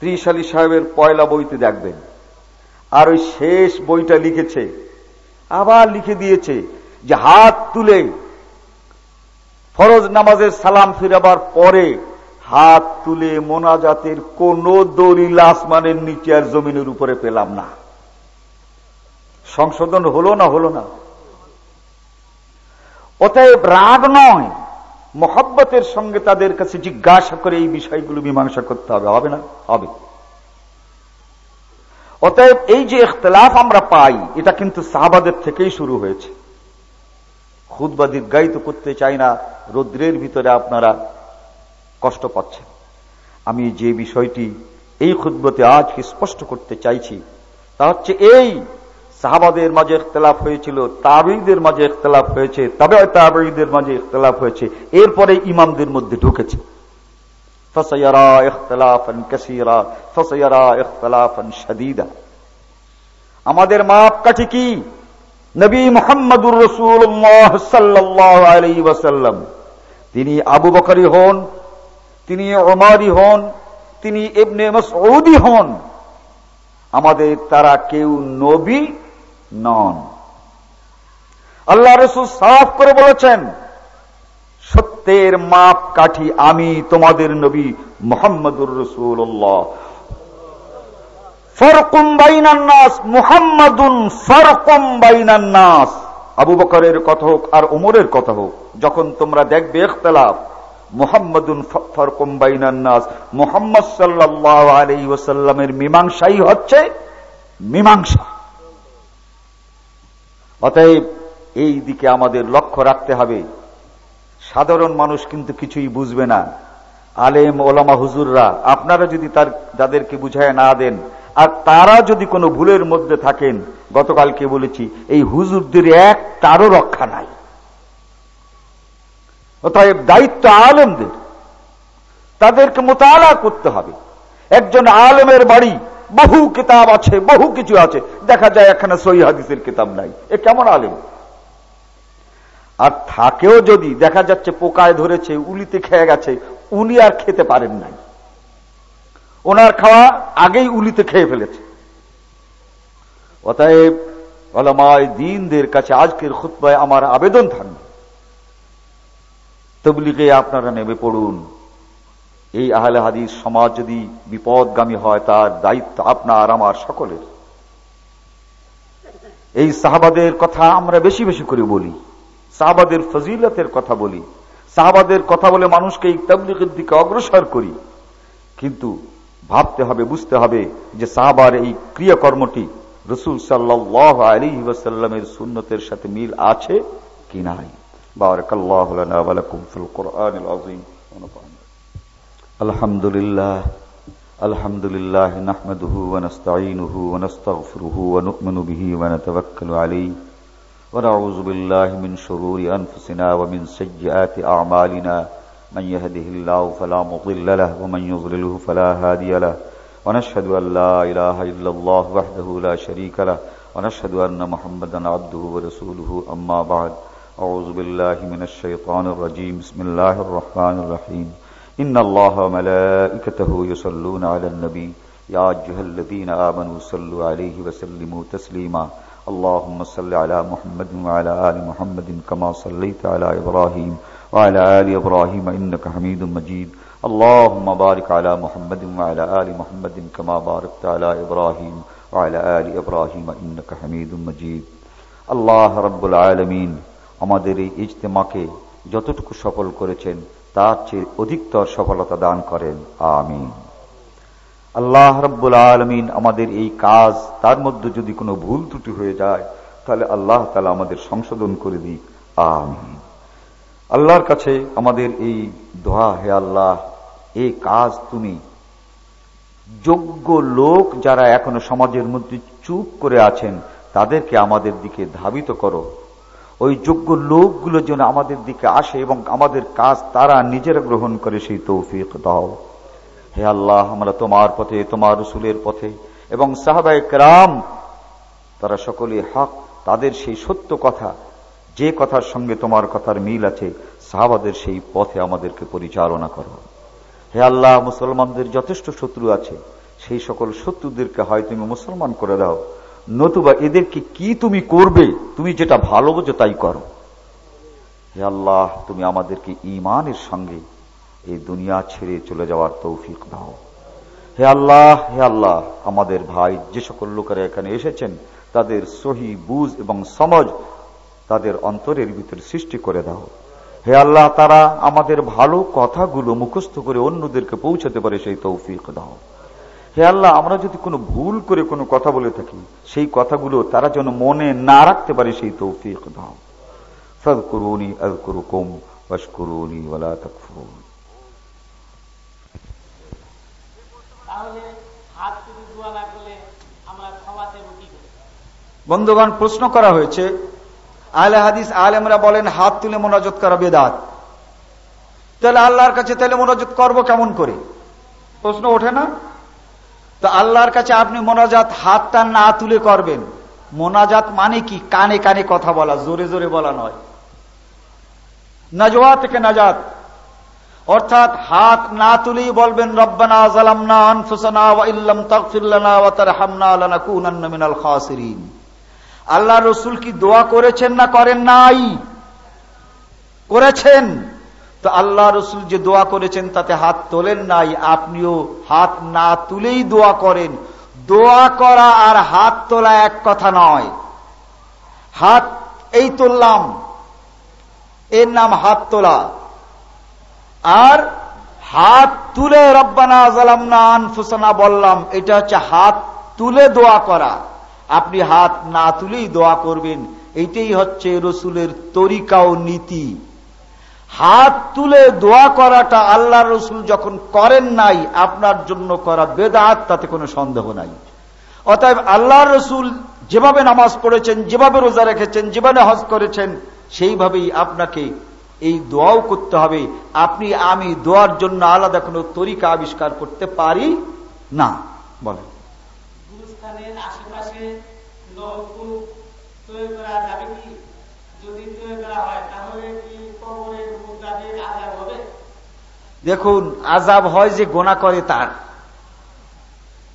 S2: ত্রিশালী সাহেবের পয়লা বইতে দেখবেন। আর ওই শেষ বইটা লিখেছে। আবার লিখে দিয়েছে যে হাত তুলে ফরজ নামাজের সালাম ফিরাবার পরে হাত তুলে মোনাজাতের কোন দলিল আসমানের নিচে আর জমিনের উপরে পেলাম না। সংশোধন হলো না হলো না? অতএব রাগ নয়, মহব্বতের সঙ্গে তাদের কাছে জিজ্ঞাসা করে এই বিষয়গুলো মীমাংসা করতে হবে। হবে না? হবে। অতএব এই যে ইখতলাফ আমরা পাই, এটা কিন্তু সাহাবাদের থেকেই শুরু হয়েছে। খুদবা দীর্ঘায়িত করতে চাই না, রৌদ্রের ভিতরে আপনারা কষ্ট পাচ্ছেন। আমি যে বিষয়টি এই খুদ্বতে আজ স্পষ্ট করতে চাইছি, তা হচ্ছে এই, সাহাবাদের মাঝে ইখতলাফ হয়েছিল তাবিদের মাঝে ইখতলাফ হয়েছে তবে তাবিদের মাঝে ইখতলাফ হয়েছে, এরপরে ইমামদের মধ্যে ঢুকেছে। আমাদের মাপ কাছে কি? নবী মোহাম্মদুর রসুল্লাহ সাল্লাহ তিনি আবু বকরি হন, তিনি ওমারি হন, তিনি এবনে মসৌদি হন। আমাদের তারা কেউ নবী নন। আল্লাহ রসুল সাফ করে বলেছেন সত্যের মাপ কাঠি আমি তোমাদের নবী মোহাম্মদুর রসুল্লাহ ফরকুম বাইনান্নাস মুহাম্মাদুন ফরকুম বাইনান্নাস আবু বকরের কথা হোক আর উমরের কথা হোক, যখন তোমরা দেখবে মোহাম্মদুন ফরকুম বাইনান্নাস মোহাম্মদ সাল্লাহ মীমাংসাই হচ্ছে মীমাংসা। অতএব এই দিকে আমাদের লক্ষ্য রাখতে হবে। সাধারণ মানুষ কিন্তু কিছুই বুঝবে না। আলেম, ওলামা, হুজুররা, আপনারা যদি তার যাদেরকে বুঝায় না দেন, আর তারা যদি কোনো ভুলের মধ্যে থাকেন, গতকালকে বলেছি, এই হুজুরদের এক তারও রক্ষা নাই। অতএব দায়িত্ব আলেমদের। তাদেরকে মোতালা করতে হবে। একজন আলেমের বাড়ি, বহু কিতাব আছে, বহু কিছু আছে। দেখা যায় এখানে সহি হাদিসের কিতাব নাই। এ কেমন আলেম? আর থাকেও যদি, দেখা যাচ্ছে পোকায় ধরেছে, উলিতে খেয়ে গেছে উনি আর খেতে পারেন নাই। ওনার খাওয়া আগেই উলিতে খেয়ে ফেলেছে। অতএব অলমায় দিনদের কাছে আজকের খুতবায় আমার আবেদন থাকবে। তবলিগে আপনারা নেমে পড়ুন। এই আহলে হাদিস সমাজ যদি বিপদগামী হয়, তার দায়িত্ব আপনার, আমার সকলের। এই সাহাবাদের কথা আমরা বেশি বেশি করে বলি। সাহাবাদের ফজিলতের কথা বলি। সাহাবাদের কথা বলে মানুষকে এই তবলিগের দিকে অগ্রসর করি। কিন্তু ভাবতে হবে, বুঝতে হবে যে সাহাবার এই ক্রিয়াকর্মটি রসুল সাল্লাহ আলী ওয়াসাল্লামের সুন্নতের সাথে মিল আছে কি নাই। আলহামদুলিল্লাহ আলহামদুলিল্লাহ, নাহমাদুহু ওয়া নাস্তাঈনুহু ওয়া নাস্তাগফিরুহু ওয়া বিহি ونعوذ بالله من شرور أنفسنا ومن سيئات أعمالنا. من يهده الله فلا مضل له ومن يضلله فلا هادي له. ونشهد أن لا إله إلا الله وحده لا شريك له. ونشهد أن محمدا عبده ورسوله. أما بعد، أعوذ بالله من الشيطان الرجيم. بسم الله الرحمن الرحيم. إن الله وملائكته يصلون على النبي. يا أيها الذين آمنوا صلوا عليه وسلموا تسليما. اللهم صل على محمد وعلى آل محمد كما صليت على إبراهيم وعلى آل إبراهيم إنك حميد مجيد اللهم بارك على محمد وعلى آل محمد كما باركت على إبراهيم وعلى آل إبراهيم إنك حميد مجيد আল্লাহ রব্বুল আলমিন আমাদের এই ইজতেমাকে যতটুকু সফল করেছেন তার চেয়ে অধিকতর সফলতা দান করেন আমিন আল্লাহ রব্বুল আলমিন আমাদের এই কাজ, তার মধ্যে যদি কোনো ভুল ত্রুটি হয়ে যায়, তাহলে আল্লাহ তালা আমাদের সংশোধন করে দিক। আমিন। আল্লাহর কাছে আমাদের এই দোয়া, হে আল্লাহ এই কাজ তুমি যোগ্য লোক যারা এখনও সমাজের মধ্যে চুপ করে আছেন, তাদেরকে আমাদের দিকে ধাবিত করো। ওই যোগ্য লোকগুলো যেন আমাদের দিকে আসে এবং আমাদের কাজ তারা নিজেরা গ্রহণ করে, সেই তৌফিক দাও। হে আল্লাহ, আমরা তোমার পথে, তোমার রসুলের পথে এবং সাহাবায় রাম তারা সকলে হক, তাদের সেই সত্য কথা, যে কথার সঙ্গে তোমার কথার মিল আছে, সাহাবাদের সেই পথে আমাদেরকে পরিচালনা করো। হে আল্লাহ, মুসলমানদের যথেষ্ট শত্রু আছে, সেই সকল শত্রুদেরকে হয় তুমি মুসলমান করে দাও। নতুবা এদেরকে কি তুমি করবে, তুমি যেটা ভালো বোঝো তাই করো। হে আল্লাহ, তুমি আমাদেরকে ইমানের সঙ্গে এই দুনিয়া ছেড়ে চলে যাওয়ার তৌফিক দাও। হে আল্লাহ হে আল্লাহ, আমাদের ভাই যে সকল লোকেরা এখানে এসেছেন, তাদের সহি বুঝ এবং সমজ তাদের অন্তরের ভিতরে সৃষ্টি করে দাও। হে আল্লাহ, তারা আমাদের ভালো কথাগুলো মুখস্থ করে অন্যদেরকে পৌঁছাতে পারে সেই তৌফিক দাও। হে আল্লাহ, আমরা যদি কোনো ভুল করে কোনো কথা বলে থাকি, সেই কথাগুলো তারা যেন মনে না রাখতে পারে সেই তৌফিক দাও। সদ করুনি করুকুম ওয়াশকুরুনি ওয়ালা তাকফুরুন।
S3: বন্ধুগণ, প্রশ্ন করা হয়েছে, আহলে হাদিস আলেমরা বলেন, হাত তুলে মোনাজত করা বেদাত। তাহলে আল্লাহর কাছে তাহলে মোনাজত করব কেমন করে? প্রশ্ন ওঠে না? তো আল্লাহর কাছে আপনি মোনাজাত হাতটা না তুলে করবেন। মোনাজাত মানে কি? কানে কানে কথা বলা, জোরে জোরে বলা নয়। নাজওয়া থেকে নাজাত। অর্থাৎ হাত না তুলেই বলবেন, রব্বানা জালামনা আনফুসানা ওয়া ইল্লাম তাগফির লানা ওয়া তারহামনা লানাকুনান্না মিনাল খাসিরিন। আল্লাহ রসুল কি দোয়া করেছেন না করেন নাই? করেছেন। তো আল্লাহ রসুল যে দোয়া করেছেন তাতে হাত তোলেন নাই, আপনিও হাত না তুলেই দোয়া করেন। দোয়া করা আর হাত তোলা এক কথা নয়। হাত, এই তুললাম। এর নাম হাত তোলা। আর হাত তুলে রব্বানা আনফুসানা বললাম, এটা হচ্ছে হাত তুলে দোয়া করা। আপনি হাত না তুলেই দোয়া করবেন। এইটাই হচ্ছে রসুলের তরিকা ও নীতি। হাত তুলে দোয়া করাটা আল্লাহ রসুল যখন করেন নাই, আপনার জন্য করা বেদাত, তাতে কোনো সন্দেহ নাই। অতএব আল্লাহ রসুল যেভাবে নামাজ পড়েছেন, যেভাবে রোজা রেখেছেন, যেভাবে হজ করেছেন, সেইভাবেই আপনাকে এই দোয়াও করতে হবে। আপনি, আমি দোয়ার জন্য আলাদা কোনো তরিকা আবিষ্কার করতে পারি না, বলেন। নলকূপ তৈরি করা যাবে কি? যদি তৈরি করা হয়, তাহলে কি কবরের আজাব হবে? দেখুন আজাব হয় যে গোনা করে তার।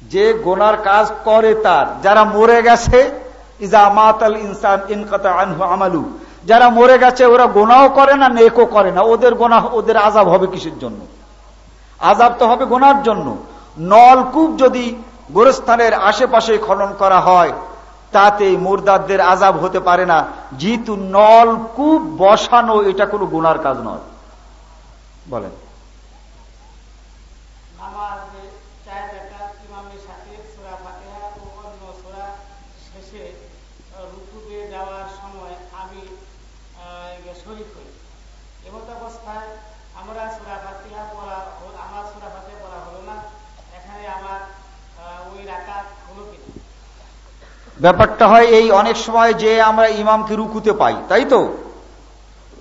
S3: যে গোনার কাজ করে তার। যারা মরে গেছে ইনসান যারা মরে গেছে, ওরা গোনাও করে না, নেকও করে না। ওদের গোনা, ওদের আজাব হবে কিসের জন্য? আজাব তো হবে গোনার জন্য। নলকূপ যদি গোরস্থানের আশেপাশে খনন করা হয়
S2: তাতে মোরদারদের আজাব হতে পারে না। যেহেতু নলকূপ বসানো, এটা কোনো গুনার কাজ নয়। বলেন। ব্যাপারটা হয় এই অনেক সময় যে আমরা ইমামকে রুকুতে পাই তাই তো?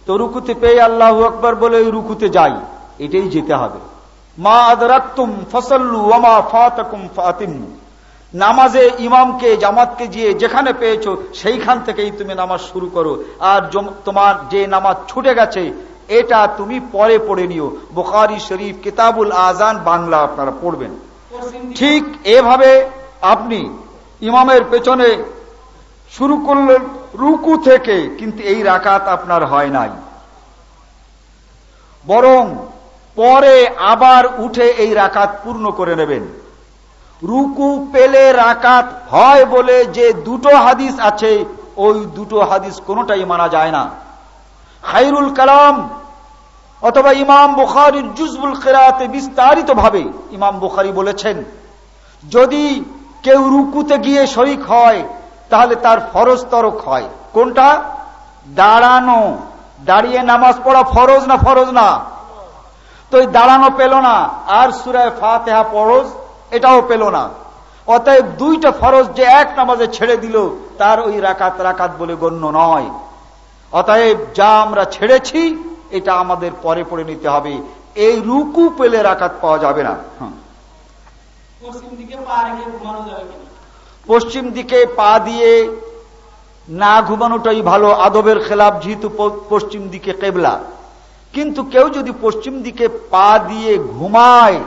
S2: তো রুকুতে পেয়ে আল্লাহ আকবর বলে ওই রুকুতে যাই এটাই যেতে হবে। মা ফসল্লু ওমা ফাতাকুম ফাতিম্মু নামাজে ইমামকে জামাতকে গিয়ে যেখানে পেয়েছ সেইখান থেকেই তুমি নামাজ শুরু করো। আর তোমার যে নামাজ ছুটে গেছে এটা তুমি পরে পড়ে নিও। বোখারি শরীফ কিতাবুল আজান বাংলা আপনারা পড়বেন। ঠিক এভাবে আপনি ইমামের পেছনে শুরু করলেন রুকু থেকে, কিন্তু এই রাকাত আপনার হয় নাই। বরং পরে আবার উঠে এই রাকাত পূর্ণ করে নেবেন। রুকু পেলে রাকাত হয় বলে যে দুটো হাদিস আছে, ওই দুটো হাদিস কোনোটাই মানা যায় না। খাইরুল কালাম অথবা ইমাম বুখারির জুজবুল খেরাতে বিস্তারিত ভাবে ইমাম বুখারি বলেছেন, যদি কেউ রুকুতে গিয়ে শরিক হয়, তাহলে তার ফরজ তরক হয়। কোনটা? দাঁড়ানো। দাঁড়িয়ে নামাজ পড়া ফরজ না ফরজ না? তো দাঁড়ানো পেল না। আর সুরায় ফাতেহা ফরজ এটাও পেল না। অতএব দুইটা ফরজ যে এক নামাজে ছেড়ে দিল, তার ওই রাকাত রাকাত বলে গণ্য নয়। অতএব যা আমরা ছেড়েছি, এটা আমাদের পরে পড়ে নিতে হবে। এই রুকু পেলে রাকাত পাওয়া যাবে না। পশ্চিম দিকে পা দিয়ে না ঘুমানোটাই ভালো, আদবের খেলাফ যেহেতু পশ্চিম দিকে কেবলা। কিন্তু কেউ যদি পশ্চিম দিকে পা দিয়ে ঘুমায়,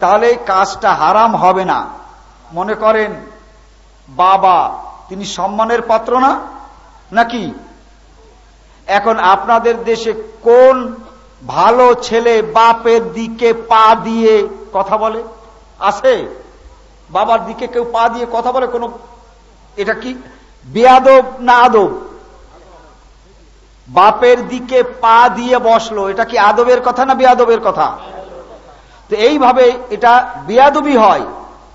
S2: তাহলে কাজটা হারাম হবে না। মনে করেন, বাবা, তিনি সম্মানের পাত্র না? নাকি? এখন আপনাদের দেশে কোন ভালো ছেলে বাপের দিকে পা দিয়ে কথা বলে? আছে। বাবার দিকে কেউ পা দিয়ে কথা বলে কোন এটা কি? বেয়াদব না আদব? বাপের দিকে পা দিয়ে বসল। এটা কি আদবের কথা না বেয়াদবের কথা? তো এইভাবে এটা বেয়াদবি হয়।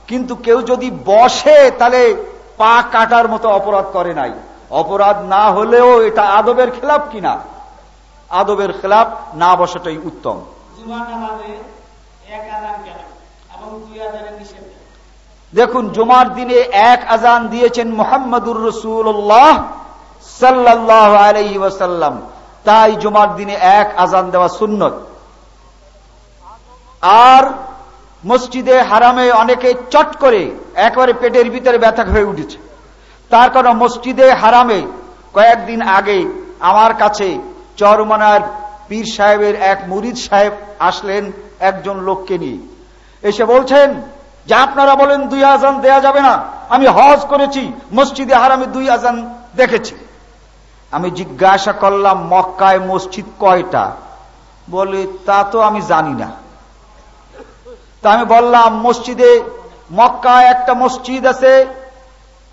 S2: কিন্তু কেউ যদি বসে, তাহলে পা কাটার মতো অপরাধ করে নাই। অপরাধ না হলেও এটা আদবের খেলাপ কিনা? আদবের খেলাপ না বসাটাই উত্তম। দেখুন, জুমার দিনে এক আজান দিয়েছেন মোহাম্মদুর রসুল্লাহ সাল্লাহ আলাই ওয়াসাল্লাম। তাই জুমার দিনে এক আজান দেওয়া সুন্নত। আর মসজিদে হারামে অনেকে চট করে একবারে পেটের ভিতরে ব্যথা হয়ে উঠেছে। তার কারণ মসজিদে হারামে কয়েকদিন আগে আমার কাছে চরমানার পীর সাহেবের এক মুরিদ সাহেব আসলেন একজন লোককে নিয়ে। এসে বলছেন, যে আপনারা বলেন দুই আজান দেয়া যাবে না। আমি হজ করেছি, মসজিদে হারামে দুই আজান দেখেছি। আমি জিজ্ঞাসা করলাম, মক্কায় মসজিদ কয়টা? বলে, তা তো আমি জানি না। তা আমি বললাম, মসজিদে, মক্কায় একটা মসজিদ আছে,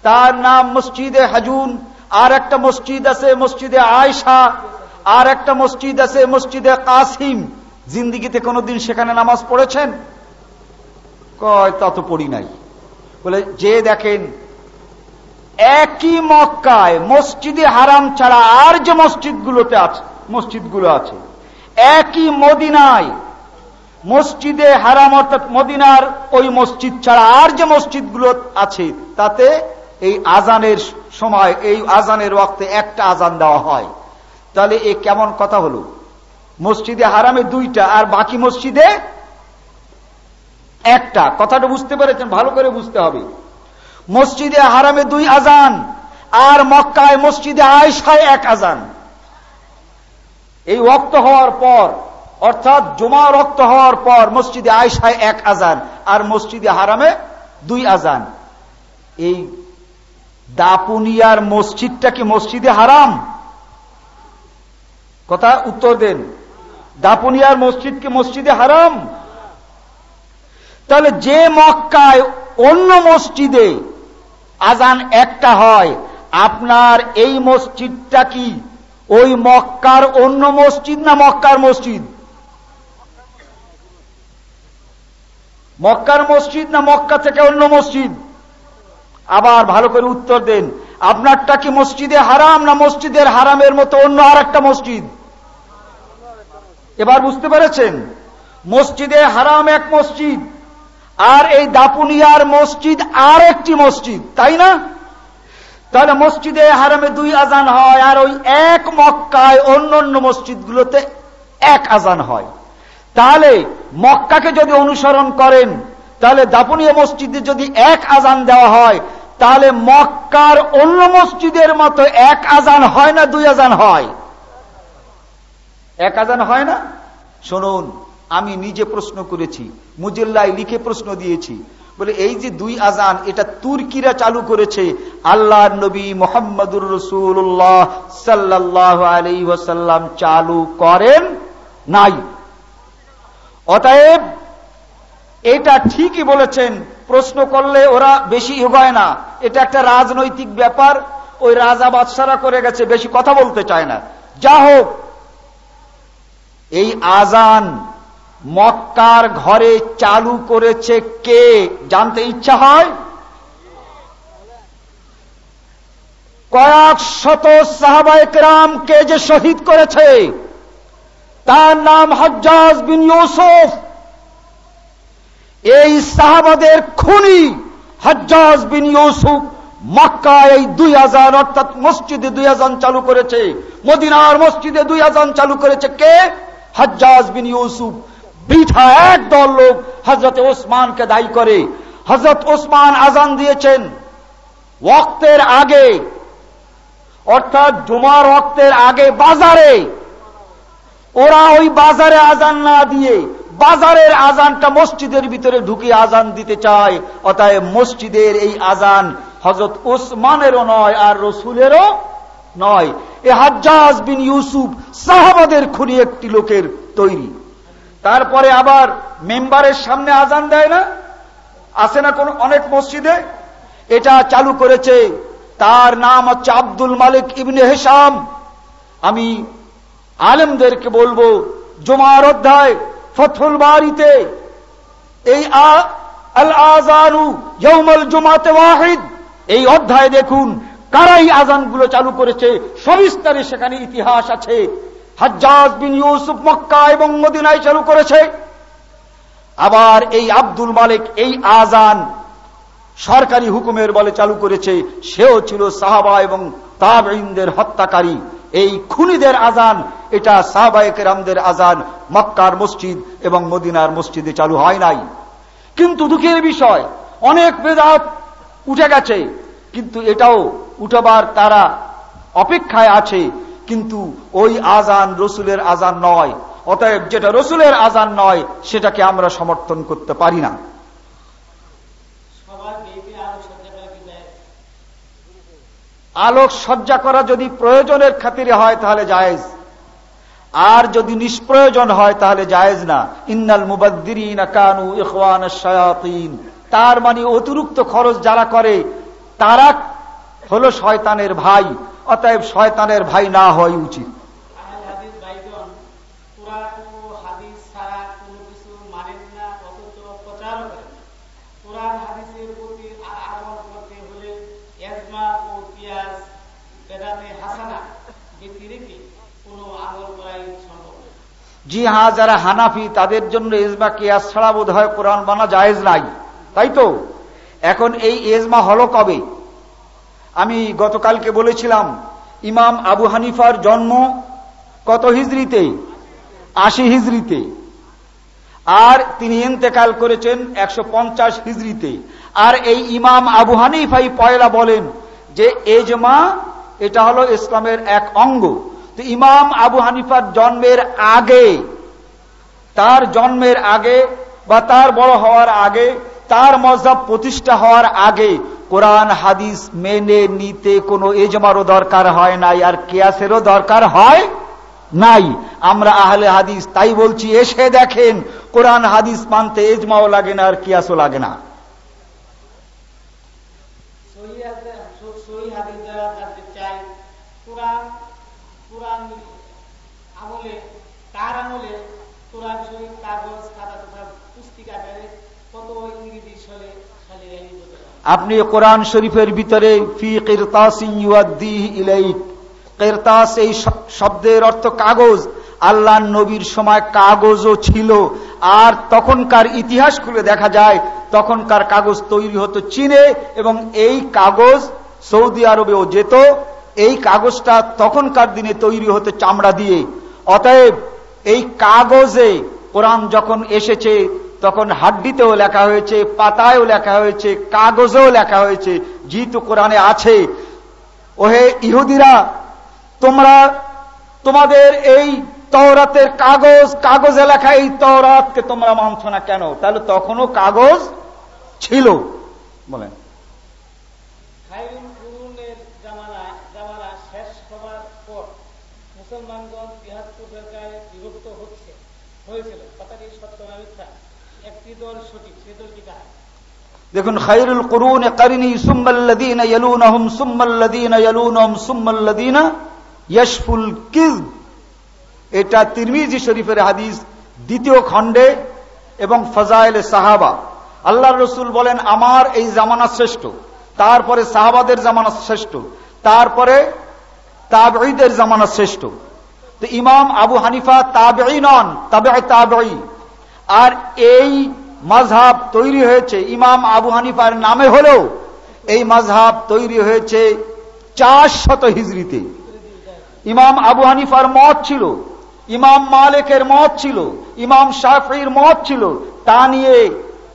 S2: তার নাম মসজিদে হাজুন, আর একটা মসজিদ আছে মসজিদে আয়সা আর একটা মসজিদ আছে মসজিদে কাসিম। জিন্দিগিতে কোনোদিন সেখানে নামাজ পড়েছেন? কয়, তা তো পড়ি নাই। বলে, যে দেখেন, একই মক্কায় মসজিদে হারাম ছাড়া আর যে মসজিদগুলোতে আছে, মসজিদগুলো আছে, একই মদিনায়, মসজিদে হারাম অর্থাৎ মদিনার ওই মসজিদ ছাড়া আর যে মসজিদগুলো আছে, তাতে এই আজানের সময়, এই আজানের ওয়াক্তে একটা আজান দেওয়া হয়। তাহলে এ কেমন কথা হলো? মসজিদে হারামে দুইটা, আর বাকি মসজিদে একটা, কথাটা বুঝতে পেরেছেন, ভালো করে বুঝতে হবে। মসজিদে হারামে দুই আজান, আর মক্কায় মসজিদে আয়সায় এক আজান। এই রক্ত হওয়ার পর, অর্থাৎ জমা রক্ত হওয়ার পর মসজিদে আয়সায় এক আজান, আর মসজিদে হারামে দুই আজান। এই দাপুনিয়ার মসজিদটা কি মসজিদে হারাম? কথা উত্তর দেন। দাপুনিয়ার মসজিদ কি মসজিদে হারাম? তাহলে যে মক্কায় অন্য মসজিদে আজান একটা হয়, আপনার এই মসজিদটা কি? ওই মক্কার অন্য মসজিদ না মক্কার মসজিদ? মক্কার মসজিদ না মক্কা থেকে অন্য মসজিদ? আবার ভালো করে উত্তর দেন। আপনারটা কি মসজিদে হারাম না মসজিদের হারামের মতো অন্য আর একটা মসজিদ? এবার বুঝতে পেরেছেন? মসজিদে হারাম এক মসজিদ। আর এই দাপুনিয়ার মসজিদ আর একটি মসজিদ, তাই না? তাহলে মসজিদে হারামে দুই আজান হয় আর ওই এক মক্কায় অন্য অন্য মসজিদগুলোতে এক আজান হয়। তাহলে মক্কাকে যদি অনুসরণ করেন, তাহলে দাপুনিয়া মসজিদে যদি এক আজান দেওয়া হয়, তাহলে মক্কার অন্য মসজিদের মতো এক আজান হয় না দুই আজান হয়? এক আজান হয় না? শুনুন আমি নিজে প্রশ্ন করেছি, মুজিল্লায় লিখে প্রশ্ন দিয়েছি। বলে, এই যে দুই আজান, এটা তুর্কিরা চালু করেছে। আল্লাহ নবী মোহাম্মদুর রসুল্লাহ সাল্লাহ আলী ওসাল্লাম চালু করেন নাই। অতএব, এটা ঠিকই বলেছেন, প্রশ্ন করলে ওরা বেশি এগোয় না। এটা একটা রাজনৈতিক ব্যাপার, ওই রাজা বাদশারা করে গেছে, বেশি কথা বলতে চায় না। যা হোক, এই আজান মক্কার ঘরে চালু করেছে কে? জানতে ইচ্ছা হয়? কয়েক শত সাহাবায়করামকে যে শহীদ করেছে? তার নাম হজ্জাজ বিন ইউসুফ। এই সাহাবাদের খুনি হজ্জাজ বিন ইউসুফ মক্কা এই দুই হাজার, অর্থাৎ মসজিদে দুই হাজার চালু করেছে। মদিনার মসজিদে দুই হাজার চালু করেছে কে? হজ্জাজ বিন ইউসুফ। বৃথা এক দল লোক হজরত ওসমানকে দায়ী করে। হজরত ওসমান আজান দিয়েছেন। ওক্তের আগে, অর্থাৎ জুমার ওক্তের আগে বাজারে। ওরা ওই বাজারে আজান না দিয়ে বাজারের আজানটা মসজিদের ভিতরে ঢুকে আজান দিতে চায়। অতএব মসজিদের এই আজান হজরত ওসমানেরও নয় আর রসুলেরও নয়। এ হাজ্জাজ বিন ইউসুফ সাহাবাদের খুনি একটি লোকের তৈরি। তারপরে আবার মেম্বারের সামনে আজান দেয় না? আসে না কোন অনেক মসজিদে? এটা চালু করেছে তার নাম হচ্ছে আব্দুল মালিক ইবনে হেসাম আমি আলেমদেরকে বলব, জমার অধ্যায় ফথুল বাড়িতে এই আল আজানু ইয়ৌমল জুমাতে ওয়াহিদ, এই অধ্যায় দেখুন, কারাই আজানগুলো চালু করেছে, সবিস্তারে সেখানে ইতিহাস আছে। হাজ্জাজ বিন ইউসুফ মক্কা এবং মদিনায় চালু করেছে। আবার এই আব্দুল মালিক এই আজান সরকারি হুকুমের বলে চালু করেছে। সেও ছিল সাহাবা এবং তাবঈনদের হত্যাকারী। এই খুনিদের আজান, এটা সাহবায়কের আমদের আজান, মক্কার মসজিদ এবং মদিনার মসজিদে চালু হয় নাই। কিন্তু দুঃখের বিষয়, অনেক বেদাত উঠে গেছে, কিন্তু এটাও উঠবার তারা অপেক্ষায় আছে। কিন্তু ওই আজান রসুলের আজান নয়। অতএব যেটা রসুলের আজান নয় সেটাকে আমরা সমর্থন করতে পারি না। আলোক সজ্জা করা যদি প্রয়োজনের খাতিরে হয় তাহলে জায়েজ। আর যদি নিষ্প্রয়োজন হয় তাহলে জায়েজ না। ইন্নাল মুবাদ্দিরিন কানু ইখওয়ান শায়াতিন। তার মানে অতিরিক্ত খরচ যারা করে তারা হলো শয়তানের ভাই। অতএব শয়তানের ভাই না হওয়াই উচিত। জি হ্যাঁ যারা হানাফি তাদের জন্য এজমা কেয়াস ছাড়া বোধ হয় কোরআন বানা জায়েজ নাই। তাই তো? এখন এই এজমা হলো কবে? আমি গতকালকে বলেছিলাম, ইমাম আবু হানিফার জন্ম কত হিজড়িতে আশি হিজড়িতে আর তিনি ইন্তেকাল করেছেন একশো পঞ্চাশ হিজড়িতে আর এই ইমাম আবু হানিফাই পয়লা বলেন যে এজমা এটা হলো ইসলামের এক অঙ্গ। তো ইমাম আবু হানিফার জন্মের আগে, তার জন্মের আগে বা তার বড় হওয়ার আগে, তার মজাব প্রতিষ্ঠা হওয়ার আগে কোরআন, হাদিস মেনে নিতে কোনো এজমারও দরকার হয় নাই আর কেয়াসেরও দরকার হয় নাই। আমরা আহলে হাদিস তাই বলছি, এসে দেখেন, কোরআন, হাদিস মানতে এজমাও লাগে না আর কিয়াসও লাগে না। তার আমলে কোরআন শরীফ, কাগজ আপনি কোরআন শরীফের ভিতরে, ফি কেরতাস এই শব্দের অর্থ কাগজ। আল্লাহ নবীর সময় কাগজও ছিল। আর তখনকার ইতিহাস খুলে দেখা যায়, তখনকার কাগজ তৈরি হতো চীনে এবং এই কাগজ সৌদি আরবেও যেত। এই কাগজটা তখনকার দিনে তৈরি হতো চামড়া দিয়ে। অতএব এই কাগজে কোরআন যখন এসেছে তখন হাড্ডিতেও লেখা হয়েছে, পাতায়ও লেখা হয়েছে, কাগজেও লেখা হয়েছে, যেহেতু কোরআনে আছে। ওহে ইহুদিরা, তোমরা তোমাদের এই তওরাতের কাগজ, কাগজে লেখা এই তওরাতকে তোমরা মানছ না কেন? তাহলে তখনও কাগজ ছিল, বলেন মুসলমানগণ তিহাত্তর বিভক্ত হচ্ছে হয়েছিল কথাটি সত্য না মিথ্যা একটি দল সঠিক সে দলটি কার দেখুন, খাইরুল করুন কারিনী সুম্মাল্লাদিন ইয়ালুনহুম সুম্মাল্লাদিন কিজ এটা তিরমিজি শরীফের হাদিস, দ্বিতীয় খণ্ডে এবং ফজাইল সাহাবা। আল্লাহ রসুল বলেন, আমার এই জামানা শ্রেষ্ঠ, তারপরে সাহাবাদের জামানা শ্রেষ্ঠ, তারপরে তাবঈদের জামানা শ্রেষ্ঠ। তো ইমাম আবু হানিফা তাবঈ নন তবে তাবঈ। আর এই মাঝহাব তৈরি হয়েছে। ইমাম আবু হানিফার নামে হলেও এই মাঝহাব তৈরি হয়েছে চার শত হিজড়িতে। ইমাম আবু হানিফার মত ছিল, ইমাম মালিকের মত ছিল, ইমাম শাফির মত ছিল। তা নিয়ে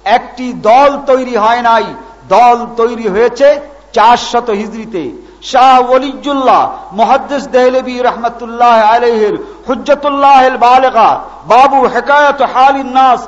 S2: একটি দল তৈরি হয় নাই। দল তৈরি হয়েছে চার শত হিজড়িতে। শাহ ওলিজুল্লাহ, মহাদ্দেস দেহলবি রহমতুল্লাহ আলহের হুজ্জতুল্লাহ বালেগা বাবু হেকায়ত হালিন নাস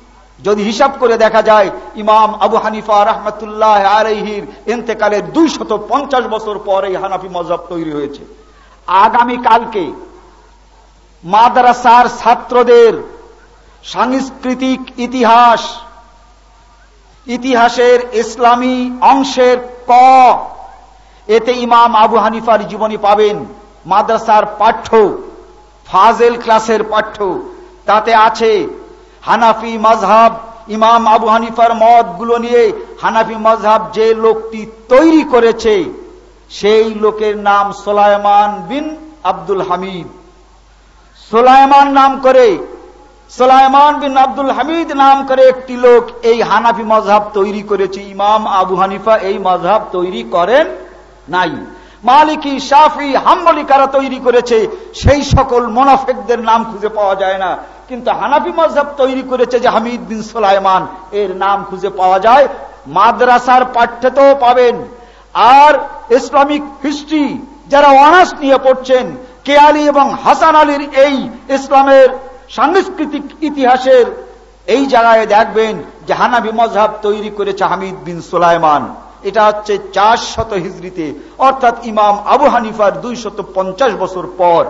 S2: যদি হিসাব করে দেখা যায়, ইমাম আবু হানিফা রহমতুল্লাহ আলহির এতেকালের দুইশত পঞ্চাশ বছর পর এই হানাফি মজহব তৈরি হয়েছে। আগামী কালকে মাদ্রাসার ছাত্রদের সাংস্কৃতিক ইতিহাস, ইতিহাসের ইসলামী অংশের ক, এতে ইমাম আবু হানিফার জীবনী পাবেন। মাদ্রাসার পাঠ্য, ফাজেল ক্লাসের পাঠ্য, তাতে আছে হানাফি মজহাব ইমাম আবু হানিফার মতগুলো নিয়ে হানাফি মজহাব যে লোকটি তৈরি করেছে, সেই লোকের নাম সোলায়মান বিন আব্দুল হামিদ। সোলায়মান নাম করে সোলাইমান বিন আব্দুল হামিদ নাম করে একটি লোক এই হানাফি মজহাব তৈরি করেছে। ইমাম আবু হানিফা এই মজহাব তৈরি করেন নাই। মালিকি সাফি হাম্বলি কারা তৈরি করেছে, সেই সকল মোনাফেকদের নাম খুঁজে পাওয়া যায় না। কিন্তু হানাফি মজহব তৈরি করেছে যে হামিদ বিন সোলাইমান, এর নাম খুঁজে পাওয়া যায়। মাদ্রাসার পাঠ্যতেও পাবেন। আর ইসলামিক হিস্ট্রি যারা অনার্স নিয়ে পড়ছেন, কে আলী এবং হাসান আলীর এই ইসলামের সাংস্কৃতিক ইতিহাসের এই জায়গায় দেখবেন যে হানাবি মজহাব তৈরি করেছে হামিদ বিন সোলাইমান। এটা হচ্ছে চার শত হিজড়িতে, অর্থাৎ ইমাম আবু হানিফার দুই শত পঞ্চাশ বছর পর।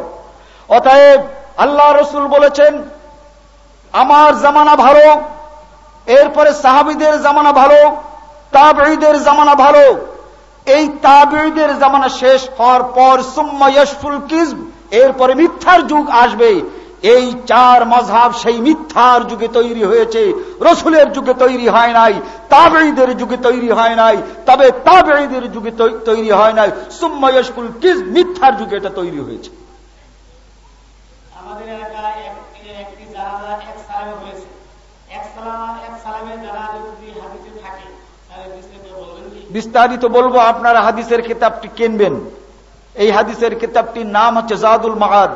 S2: অতএব আল্লাহ রসুল বলেছেন, আমার জামানা ভালো, এরপরে সাহাবিদের জামানা ভালো, তাবঈদের জামানা ভালো। এই তাবঈদের জামানা শেষ হওয়ার পর, সুম্মা ইয়শফুল কিজব এরপরে মিথ্যার যুগ আসবে। এই চার মজহাব সেই মিথ্যার যুগে তৈরি হয়েছে রসুলের যুগে তৈরি হয় নাই তাবেঈদের যুগে তৈরি হয় নাই তবে তাবেঈদের যুগে তৈরি হয় নাই সুম্মায়স্কুল কিস মিথ্যার যুগে এটা তৈরি হয়েছে। আমাদের এলাকায় একটি জানাজা এক সালামে হয়েছে এক সালাম এক সালামের জানাজা যদি হাদিসে থাকে বিস্তারিত বলব আপনারা হাদিসের কিতাবটি কিনবেন। এই হাদিসের কিতাবটির নাম হচ্ছে জাদুল মাহাদ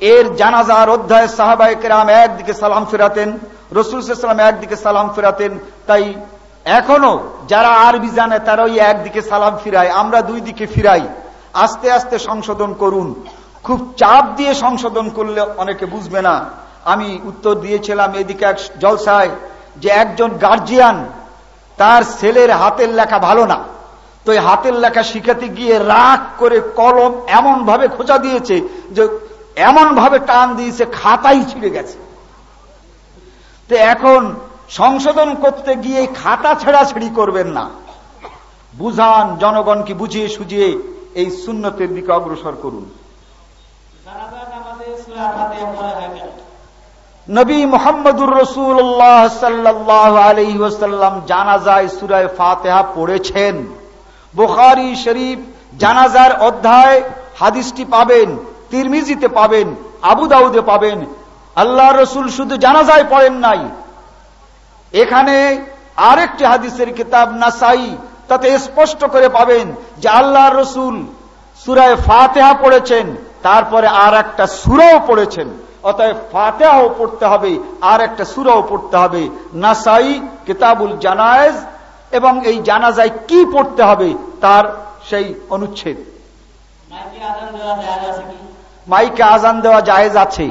S2: এর জানাজার অধ্যায় সাহাবাই কেরাম একদিকে সালাম ফেরাতেন, রসুল সাল্লাম একদিকে সালাম ফেরাতেন, তাই এখনও যারা আরবি জানে তারা ওই একদিকে সালাম ফিরায়, আমরা দুই দিকে ফিরাই। আস্তে আস্তে সংশোধন করুন। খুব চাপ দিয়ে সংশোধন করলে অনেকে বুঝবে না। আমি উত্তর দিয়েছিলাম এদিকে এক জলসায় যে একজন গার্জিয়ান তার ছেলের হাতের লেখা ভালো না। তো এই হাতের লেখা শিখাতে গিয়ে রাগ করে কলম এমন ভাবে খোঁজা দিয়েছে যে এমন ভাবে টান দিয়েছে, খাতাই ছিঁড়ে গেছে। তো এখন সংশোধন করতে গিয়ে খাতা ছেড়াছেড়ি করবেন না। বুঝান, জনগণকে বুঝিয়ে সুঝিয়ে এই সুন্নতের দিকে অগ্রসর করুন। নবী মোহাম্মদুর রসুল্লাহ সাল্লাহ আলহি ওসাল্লাম জানাজায় সুরায় ফাতেহা পড়েছেন। বুখারি শরীফ জানাজার অধ্যায় হাদিসটি পাবেন। তিরমিজিতে পাবেন, আবু দাউদে পাবেন। আল্লাহ রসুল শুধু জানাজায় পড়েন নাই। এখানে আরেকটি হাদিসের কিতাব নাসাই, তাতে স্পষ্ট করে পাবেন যে আল্লাহ রসুল সুরায় ফাতেহা পড়েছেন, তারপরে আর একটা সুরাও পড়েছেন। অতএব ফাতেহাও পড়তে হবে আর একটা সুরাও পড়তে হবে। নাসাই, কিতাবুল জানায়েজ, এবং এই জানাজায় কি পড়তে হবে, তার সেই অনুচ্ছেদ। মাইকে আজান দেওয়া জায়েজ আছে।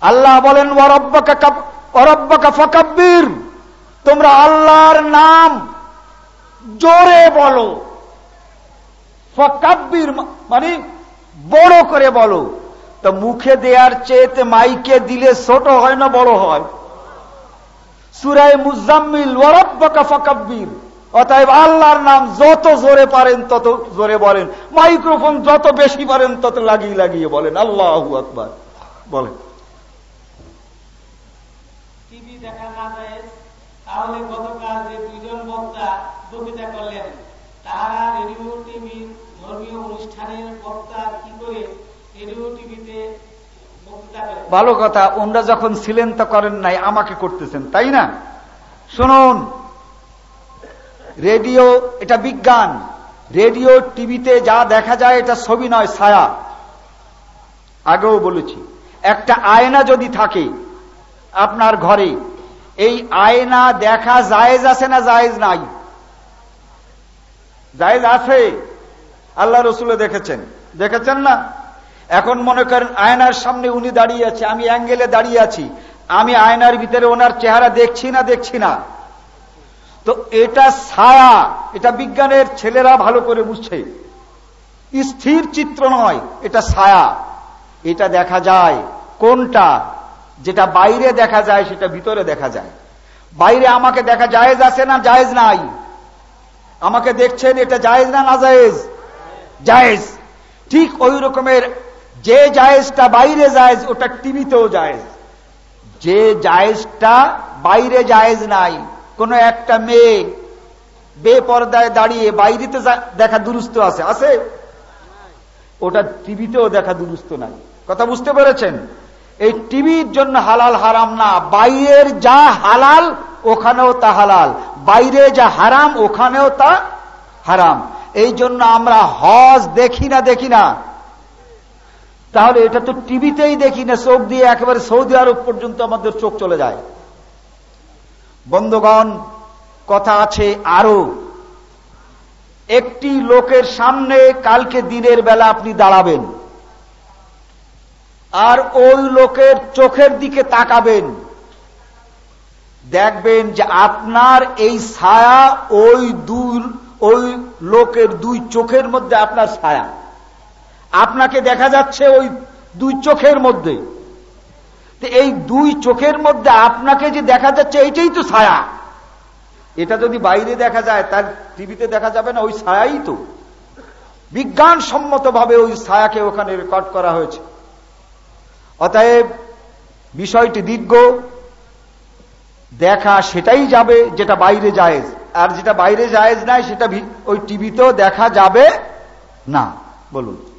S2: আল্লাহ বলেন তোমরা আল্লাহর নাম জোরে বলো। ফকাব্বির মানে বড় করে বলো। তো মুখে দেওয়ার চেয়েতে মাইকে দিলে ছোট হয় না বড় হয়? সুরাই মুজাম্মিল ওয়ারব্বাকা ফকাব্বির। অতএব আল্লাহর নাম যত জোরে পারেন তত জোরে বলেন। মাইক্রোফোন যত বেশি পারেন তত লাগিয়ে লাগিয়ে বলেন। আল্লাহ আকবার। বলেন।
S3: টিভি দেখা না যায় তাহলে গতকাল যে দুইজন বক্তা বক্তৃতা করলেন তারা রেডিও টিভি ধর্মীয় অনুষ্ঠানের বক্তা কি করে রেডিও টিভিতে
S2: ভালো কথা ওনরা যখন ছিলেন তা করেন নাই আমাকে করতেছেন তাই না? শুনুন রেডিও, এটা বিজ্ঞান। রেডিও, টিভিতে যা দেখা যায়, এটা ছবি নয়, ছায়া। আগেও বলেছি, একটা আয়না যদি থাকে আপনার ঘরে, এই আয়না দেখা জায়েজ আছে না জায়েজ নাই? জায়েজ আছে। আল্লাহ রসুলে দেখেছেন। দেখেছেন না? এখন মনে করেন আয়নার সামনে উনি দাঁড়িয়ে আছে, আমি অ্যাঙ্গেলে দাঁড়িয়ে আছি। আমি আয়নার ভিতরে ওনার চেহারা দেখছি না দেখছি না। তো এটা ছায়া, এটা বিজ্ঞানের ছেলেরা ভালো করে বুঝছে। স্থির চিত্র নয়, এটা ছায়া। এটা দেখা যায়, কোনটা? যেটা বাইরে দেখা যায়, সেটা ভিতরে দেখা যায়। বাইরে আমাকে দেখা জায়েজ আছে না জায়েজ নাই? আমাকে দেখছেন এটা জায়েজ না না জায়েজ? জায়েজ। ঠিক ওই রকমের যে জায়েজটা বাইরে জায়েজ, ওটা টিভিতেও জায়েজ। যে জায়েজটা বাইরে জায়েজ নাই কোন একটা মেয়ে বেপর্দায় দাঁড়িয়ে বাইরেতে দেখা দুরুস্ত আছে আছে? ওটা টিভিতেও দেখা দুরুস্ত নাই। কথা বুঝতে পেরেছেন? এই টিভির জন্য হালাল হারাম না। বাইরের যা হালাল, ওখানেও তা হালাল। বাইরে যা হারাম, ওখানেও তা হারাম। এই জন্য আমরা হজ দেখি না দেখি না। তাহলে এটা তো টিভিতেই দেখি না, চোখ দিয়ে একেবারে সৌদি আরব পর্যন্ত আমাদের চোখ চলে যায়। বন্ধুগণ, কথা আছে আরও একটি লোকের সামনে কালকে দিনের বেলা আপনি দাঁড়াবেন আর ওই লোকের চোখের দিকে তাকাবেন। দেখবেন যে আপনার এই ছায়া ওই দুই, ওই লোকের দুই চোখের মধ্যে আপনার ছায়া। আপনাকে দেখা যাচ্ছে ওই দুই চোখের মধ্যে। এই দুই চোখের মধ্যে আপনাকে যে দেখা যাচ্ছে, এইটাই তো ছায়া। এটা যদি বাইরে দেখা যায়, তার টিভিতে দেখা যাবে না, ওই ছায়াই তো। বিজ্ঞান ভাবে ওই ছায়াকে ওখানে রেকর্ড করা হয়েছে। অতএব বিষয়টি দীর্ঘ। দেখা সেটাই যাবে যেটা বাইরে জায়েজ আর যেটা বাইরে জায়েজ নাই, সেটা ওই টিভিতেও দেখা যাবে না। বলুন।